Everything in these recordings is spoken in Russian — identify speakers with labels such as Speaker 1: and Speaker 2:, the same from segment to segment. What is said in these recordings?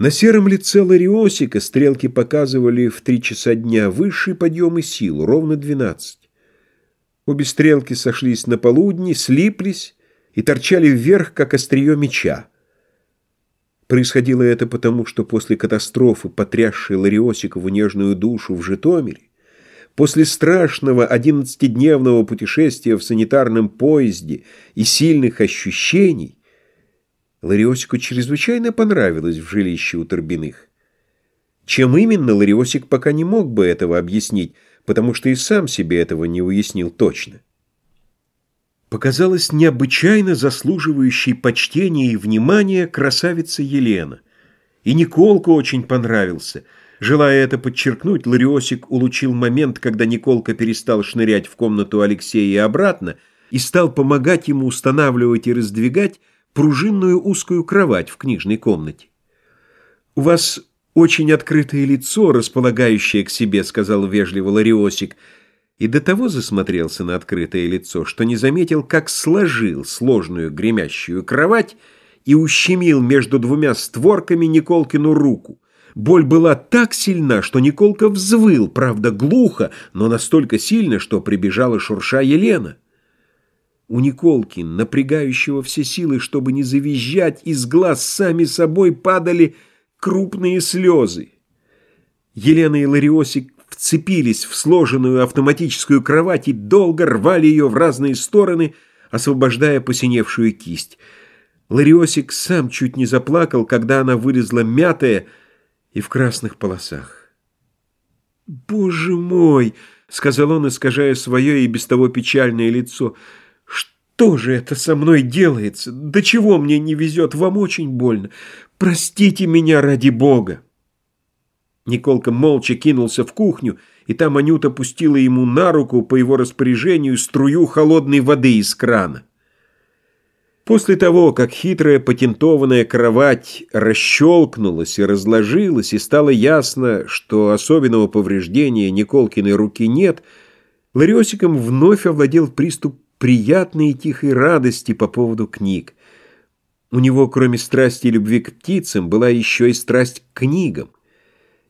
Speaker 1: На сером лице Лариосика стрелки показывали в три часа дня высший подъем и силу, ровно двенадцать. Обе стрелки сошлись на полудни, слиплись и торчали вверх, как острие меча. Происходило это потому, что после катастрофы, потрясшей Лариосикову нежную душу в Житомире, после страшного одиннадцатидневного путешествия в санитарном поезде и сильных ощущений, Лариосику чрезвычайно понравилось в жилище у Торбиных. Чем именно, Лариосик пока не мог бы этого объяснить, потому что и сам себе этого не уяснил точно. Показалась необычайно заслуживающей почтения и внимания красавица Елена. И Николка очень понравился. Желая это подчеркнуть, Лариосик улучил момент, когда Николка перестал шнырять в комнату Алексея и обратно, и стал помогать ему устанавливать и раздвигать пружинную узкую кровать в книжной комнате. «У вас очень открытое лицо, располагающее к себе», — сказал вежливо Лариосик, и до того засмотрелся на открытое лицо, что не заметил, как сложил сложную гремящую кровать и ущемил между двумя створками Николкину руку. Боль была так сильна, что Николка взвыл, правда, глухо, но настолько сильно, что прибежала шурша Елена. У Николки, напрягающего все силы, чтобы не завизжать, из глаз сами собой падали крупные слезы. Елена и Лариосик вцепились в сложенную автоматическую кровать и долго рвали ее в разные стороны, освобождая посиневшую кисть. Лариосик сам чуть не заплакал, когда она вылезла мятая и в красных полосах. «Боже мой!» — сказал он, искажая свое и без того печальное лицо — что же это со мной делается? До чего мне не везет? Вам очень больно. Простите меня ради Бога. Николка молча кинулся в кухню, и там Анюта пустила ему на руку по его распоряжению струю холодной воды из крана. После того, как хитрая патентованная кровать расщелкнулась и разложилась, и стало ясно, что особенного повреждения Николкиной руки нет, Лариосиком вновь овладел приступ приятной и тихой радости по поводу книг. У него, кроме страсти и любви к птицам, была еще и страсть к книгам.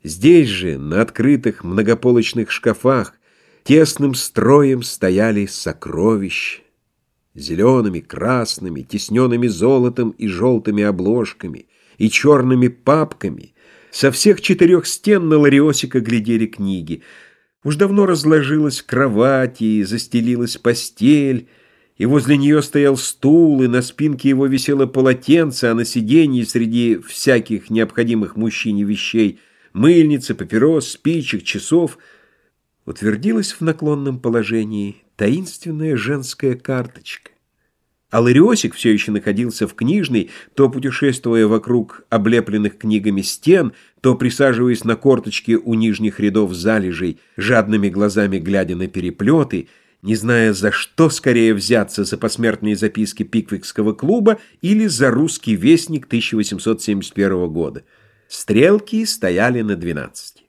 Speaker 1: Здесь же, на открытых многополочных шкафах, тесным строем стояли сокровища. Зелеными, красными, тесненными золотом и желтыми обложками, и черными папками. Со всех четырех стен на Лариосика глядели книги — Уж давно разложилась кровать и застелилась постель, и возле нее стоял стул, и на спинке его висело полотенце, а на сиденье среди всяких необходимых мужчине вещей мыльницы, папирос, спичек, часов утвердилась в наклонном положении таинственная женская карточка. А Лариосик все еще находился в книжной, то путешествуя вокруг облепленных книгами стен, то присаживаясь на корточке у нижних рядов залежей, жадными глазами глядя на переплеты, не зная, за что скорее взяться за посмертные записки Пиквикского клуба или за русский вестник 1871 года. Стрелки стояли на 12.